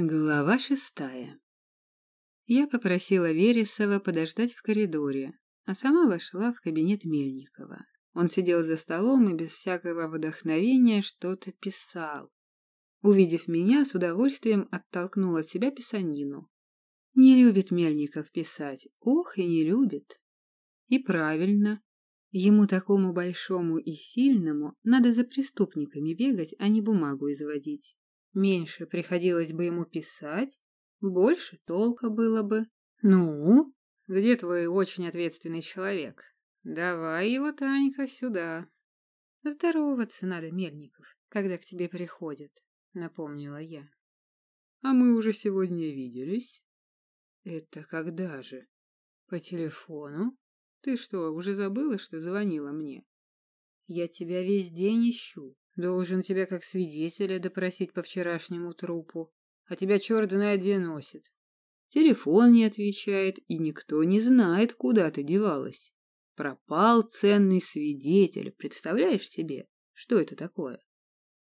Глава шестая. Я попросила Вересова подождать в коридоре, а сама вошла в кабинет Мельникова. Он сидел за столом и без всякого вдохновения что-то писал. Увидев меня, с удовольствием оттолкнул от себя писанину. Не любит Мельников писать, ох и не любит. И правильно. Ему такому большому и сильному надо за преступниками бегать, а не бумагу изводить. Меньше приходилось бы ему писать, больше толка было бы. Ну, где твой очень ответственный человек? Давай его, Танька, сюда. Здороваться надо, Мельников, когда к тебе приходят, напомнила я. А мы уже сегодня виделись. Это когда же? По телефону? Ты что, уже забыла, что звонила мне? Я тебя весь день ищу. Должен тебя как свидетеля допросить по вчерашнему трупу, а тебя черт знает где носит. Телефон не отвечает, и никто не знает, куда ты девалась. Пропал ценный свидетель, представляешь себе, что это такое?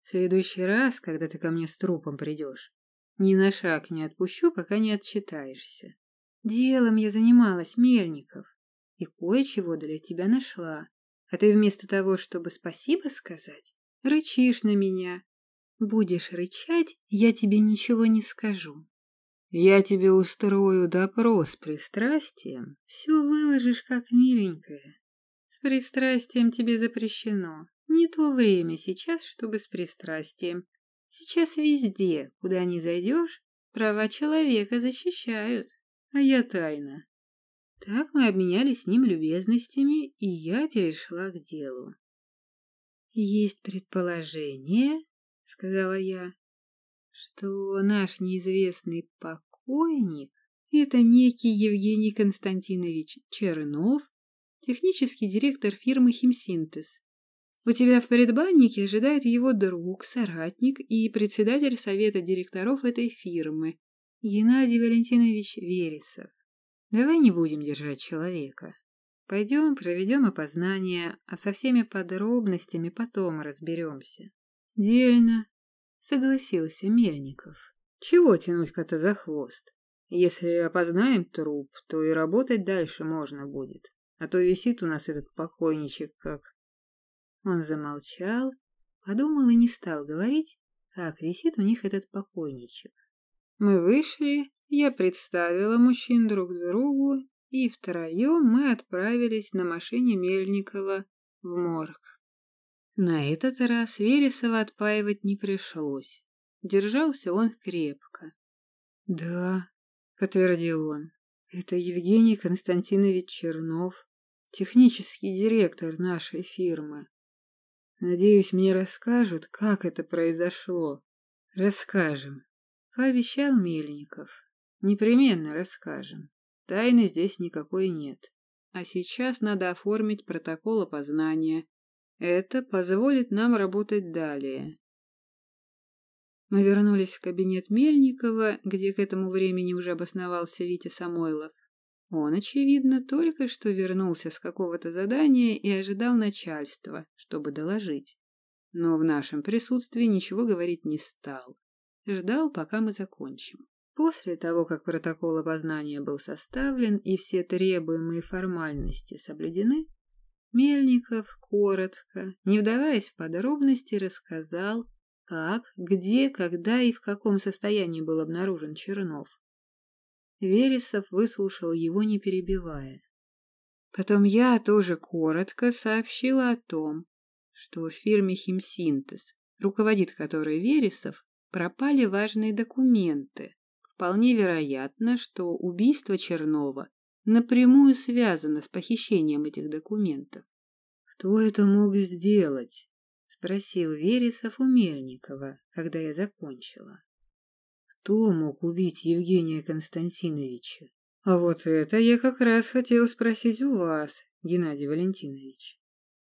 В следующий раз, когда ты ко мне с трупом придешь, ни на шаг не отпущу, пока не отчитаешься. Делом я занималась, Мельников, и кое-чего для тебя нашла. А ты вместо того, чтобы спасибо сказать, Рычишь на меня. Будешь рычать, я тебе ничего не скажу. Я тебе устрою допрос с пристрастием. Все выложишь как миленькая. С пристрастием тебе запрещено. Не то время сейчас, чтобы с пристрастием. Сейчас везде, куда ни зайдешь, права человека защищают. А я тайна. Так мы обменялись с ним любезностями, и я перешла к делу. «Есть предположение, — сказала я, — что наш неизвестный покойник — это некий Евгений Константинович Чернов, технический директор фирмы «Химсинтез». У тебя в предбаннике ожидает его друг, соратник и председатель совета директоров этой фирмы, Геннадий Валентинович Вересов. Давай не будем держать человека. Пойдем, проведем опознание, а со всеми подробностями потом разберемся. Дельно, согласился Мельников. Чего тянуть кота за хвост? Если опознаем труп, то и работать дальше можно будет. А то висит у нас этот покойничек как... Он замолчал, подумал и не стал говорить, как висит у них этот покойничек. Мы вышли, я представила мужчин друг другу и втроем мы отправились на машине Мельникова в морг. На этот раз Вересова отпаивать не пришлось. Держался он крепко. «Да», — подтвердил он, — «это Евгений Константинович Чернов, технический директор нашей фирмы. Надеюсь, мне расскажут, как это произошло. Расскажем», — пообещал Мельников. «Непременно расскажем». Тайны здесь никакой нет. А сейчас надо оформить протокол опознания. Это позволит нам работать далее. Мы вернулись в кабинет Мельникова, где к этому времени уже обосновался Витя Самойлов. Он, очевидно, только что вернулся с какого-то задания и ожидал начальства, чтобы доложить. Но в нашем присутствии ничего говорить не стал. Ждал, пока мы закончим. После того, как протокол опознания был составлен и все требуемые формальности соблюдены, Мельников коротко, не вдаваясь в подробности, рассказал, как, где, когда и в каком состоянии был обнаружен Чернов. Вересов выслушал его, не перебивая. Потом я тоже коротко сообщила о том, что в фирме «Химсинтез», руководит которой Вересов, пропали важные документы, Вполне вероятно, что убийство Чернова напрямую связано с похищением этих документов. «Кто это мог сделать?» — спросил Вересов у Мельникова, когда я закончила. «Кто мог убить Евгения Константиновича?» «А вот это я как раз хотел спросить у вас, Геннадий Валентинович.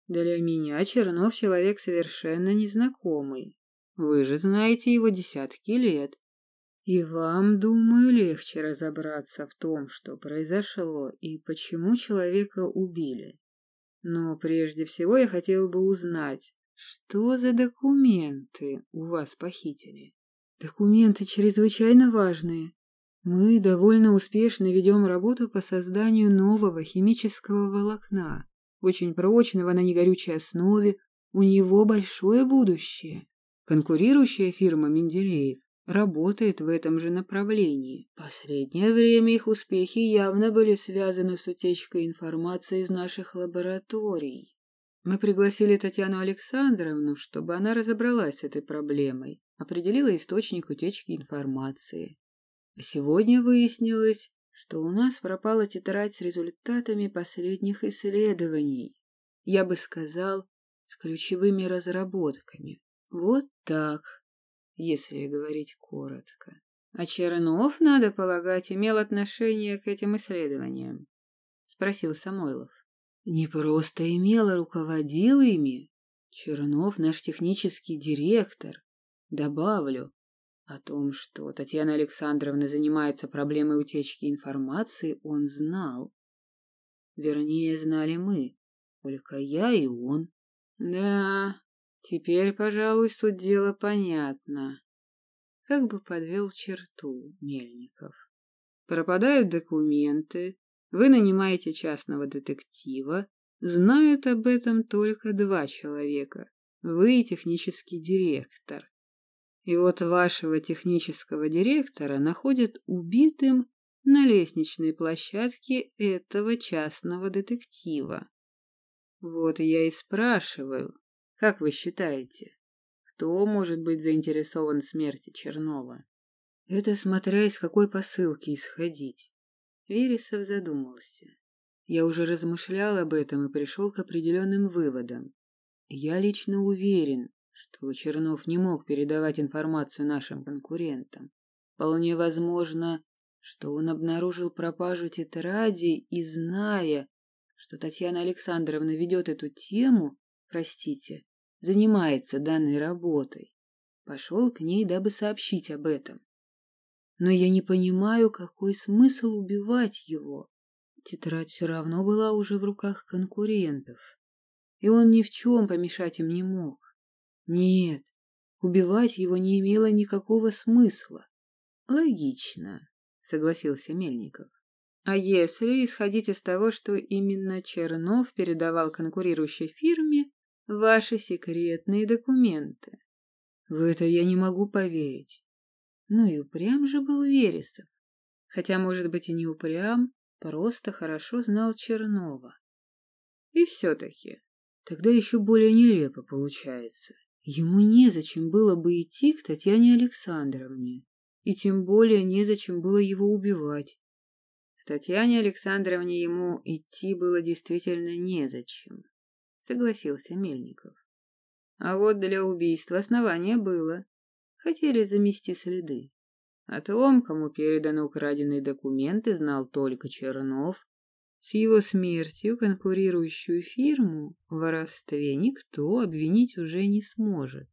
Для меня Чернов человек совершенно незнакомый. Вы же знаете его десятки лет. И вам, думаю, легче разобраться в том, что произошло и почему человека убили. Но прежде всего я хотел бы узнать, что за документы у вас похитили. Документы чрезвычайно важные. Мы довольно успешно ведем работу по созданию нового химического волокна, очень прочного на негорючей основе, у него большое будущее. Конкурирующая фирма Менделеев работает в этом же направлении. Последнее время их успехи явно были связаны с утечкой информации из наших лабораторий. Мы пригласили Татьяну Александровну, чтобы она разобралась с этой проблемой, определила источник утечки информации. А сегодня выяснилось, что у нас пропала тетрадь с результатами последних исследований. Я бы сказал, с ключевыми разработками. Вот так если говорить коротко. А Чернов, надо полагать, имел отношение к этим исследованиям? Спросил Самойлов. Не просто имел, а руководил ими. Чернов наш технический директор. Добавлю, о том, что Татьяна Александровна занимается проблемой утечки информации, он знал. Вернее, знали мы, только я и он. Да, Теперь, пожалуй, суть дела понятна. Как бы подвел черту Мельников. Пропадают документы, вы нанимаете частного детектива, знают об этом только два человека. Вы и технический директор. И вот вашего технического директора находят убитым на лестничной площадке этого частного детектива. Вот я и спрашиваю, как вы считаете, кто может быть заинтересован в смерти Чернова? Это смотря из какой посылки исходить. Вересов задумался. Я уже размышлял об этом и пришел к определенным выводам. Я лично уверен, что Чернов не мог передавать информацию нашим конкурентам. Вполне возможно, что он обнаружил пропажу тетради и, зная, что Татьяна Александровна ведет эту тему, простите, занимается данной работой. Пошел к ней, дабы сообщить об этом. Но я не понимаю, какой смысл убивать его. Тетрадь все равно была уже в руках конкурентов, и он ни в чем помешать им не мог. Нет, убивать его не имело никакого смысла. Логично, согласился Мельников. А если исходить из того, что именно Чернов передавал конкурирующей фирме ваши секретные документы. В это я не могу поверить. Ну и упрям же был Вересов. Хотя, может быть, и не упрям, просто хорошо знал Чернова. И все-таки, тогда еще более нелепо получается. Ему незачем было бы идти к Татьяне Александровне, и тем более незачем было его убивать. К Татьяне Александровне ему идти было действительно незачем согласился Мельников. А вот для убийства основания было. Хотели замести следы. О том, кому переданы украденные документы, знал только Чернов. С его смертью конкурирующую фирму в воровстве никто обвинить уже не сможет.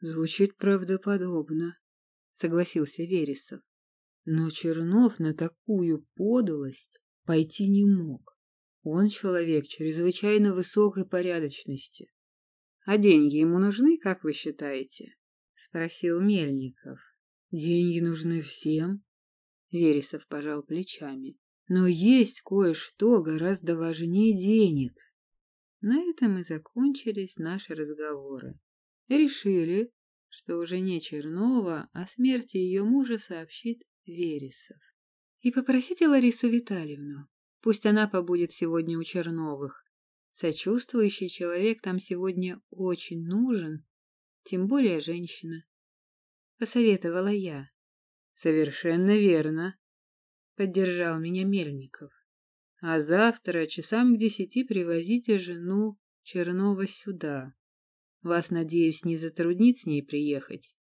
Звучит правдоподобно, согласился Вересов. Но Чернов на такую подлость пойти не мог. Он человек чрезвычайно высокой порядочности. А деньги ему нужны, как вы считаете? Спросил Мельников. Деньги нужны всем. Вересов пожал плечами. Но есть кое-что гораздо важнее денег. На этом и закончились наши разговоры. Решили, что уже не Чернова о смерти ее мужа сообщит Вересов. И попросите Ларису Витальевну Пусть она побудет сегодня у Черновых. Сочувствующий человек там сегодня очень нужен, тем более женщина. Посоветовала я. Совершенно верно, поддержал меня Мельников. А завтра часам к десяти привозите жену Чернова сюда. Вас, надеюсь, не затруднит с ней приехать.